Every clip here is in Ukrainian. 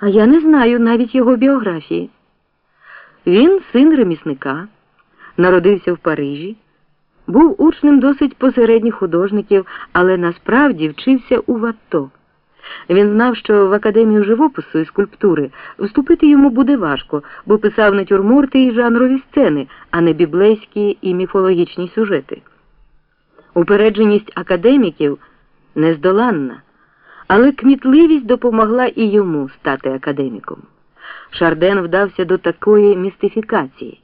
А я не знаю навіть його біографії. Він син ремісника, народився в Парижі, був учнем досить посередніх художників, але насправді вчився у ВАТО. Він знав, що в академію живопису і скульптури вступити йому буде важко, бо писав натюрморти і жанрові сцени, а не біблейські і міфологічні сюжети. Упередженість академіків нездоланна, але кмітливість допомогла і йому стати академіком. Шарден вдався до такої містифікації.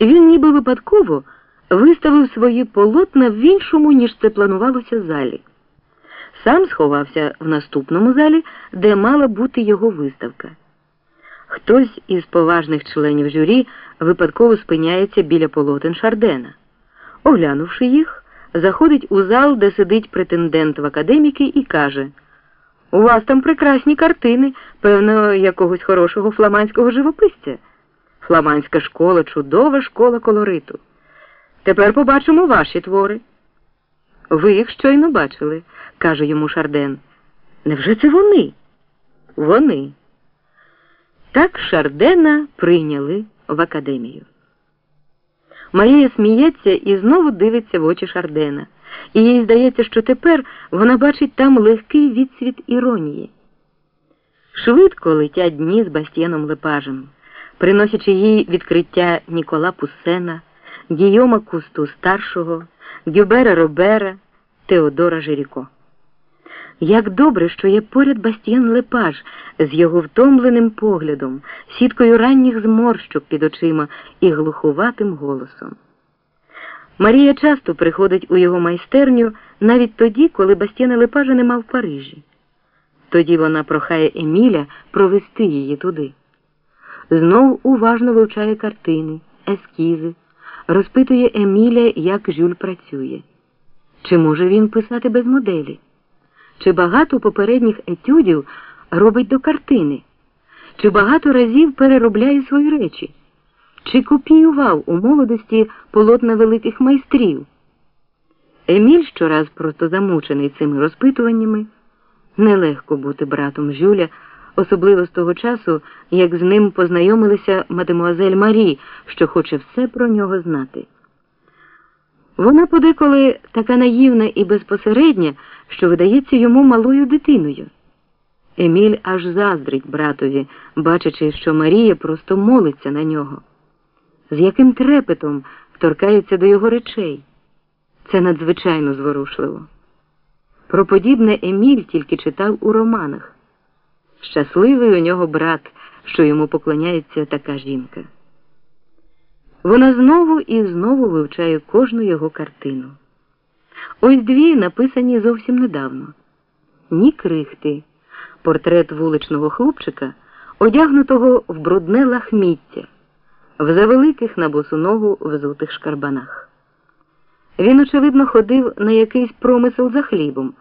Він ніби випадково виставив свої полотна в іншому, ніж це планувалося залі. Сам сховався в наступному залі, де мала бути його виставка. Хтось із поважних членів журі випадково спиняється біля полотен Шардена. Оглянувши їх, заходить у зал, де сидить претендент в академіки, і каже: У вас там прекрасні картини, певно, якогось хорошого фламандського живописця. Фламандська школа чудова школа колориту. Тепер побачимо ваші твори. Ви їх щойно бачили, каже йому Шарден. Невже це вони? Вони. Так Шардена прийняли в академію. Марія сміється і знову дивиться в очі Шардена, і їй здається, що тепер вона бачить там легкий відсвіт іронії. Швидко летять дні з Бастієном Лепажем, приносячи їй відкриття Нікола Пуссена, Гійома Кусту старшого, Гюбера Робера, Теодора Жиріко. Як добре, що є поряд Бастієн Лепаж з його втомленим поглядом, сіткою ранніх зморщок під очима і глухуватим голосом. Марія часто приходить у його майстерню навіть тоді, коли Бастієна Лепажа нема в Парижі. Тоді вона прохає Еміля провести її туди. Знов уважно вивчає картини, ескізи, розпитує Еміля, як Жюль працює. Чи може він писати без моделі? Чи багато попередніх етюдів робить до картини? Чи багато разів переробляє свої речі? Чи копіював у молодості полотна великих майстрів? Еміль щораз просто замучений цими розпитуваннями. Нелегко бути братом Жюля, особливо з того часу, як з ним познайомилися мадемуазель Марі, що хоче все про нього знати. Вона подеколи така наївна і безпосередня, що видається йому малою дитиною. Еміль аж заздрить братові, бачачи, що Марія просто молиться на нього. З яким трепетом вторкається до його речей. Це надзвичайно зворушливо. Про подібне Еміль тільки читав у романах. Щасливий у нього брат, що йому поклоняється така жінка. Вона знову і знову вивчає кожну його картину. Ось дві написані зовсім недавно. Ні крихти, портрет вуличного хлопчика, одягнутого в брудне лахміття, в завеликих на босу ногу взутих шкарбанах. Він, очевидно, ходив на якийсь промисел за хлібом,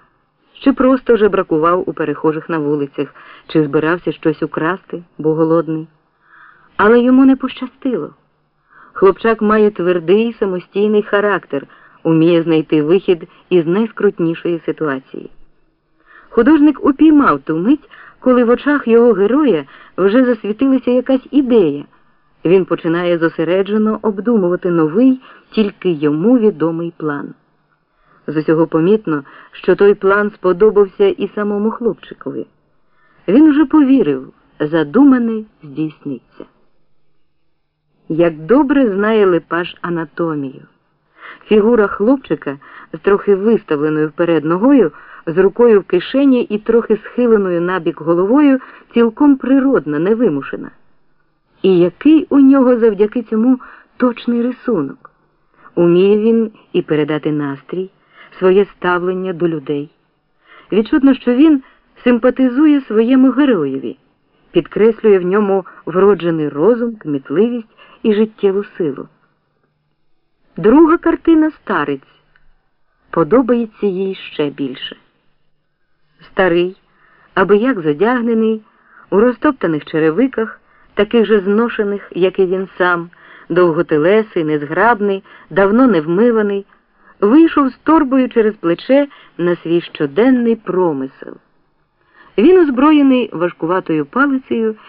чи просто жебракував у перехожих на вулицях, чи збирався щось украсти, бо голодний. Але йому не пощастило. Хлопчак має твердий самостійний характер, уміє знайти вихід із найскрутнішої ситуації. Художник упіймав ту мить, коли в очах його героя вже засвітилася якась ідея. Він починає зосереджено обдумувати новий, тільки йому відомий план. З усього помітно, що той план сподобався і самому хлопчикові. Він уже повірив, задумане здійсниться. Як добре знає Лепаш анатомію. Фігура хлопчика з трохи виставленою вперед ногою, з рукою в кишені і трохи схиленою набік головою, цілком природна, невимушена. І який у нього завдяки цьому точний рисунок? Уміє він і передати настрій, своє ставлення до людей. Відчутно, що він симпатизує своєму героєві, підкреслює в ньому вроджений розум, кмітливість і життєву силу. Друга картина старець подобається їй ще більше. Старий, аби як задягнений, у розтоптаних черевиках, таких же зношених, як і він сам, довготелесий, незграбний, давно невмиваний, вийшов з торбою через плече на свій щоденний промисел. Він озброєний важкуватою палицею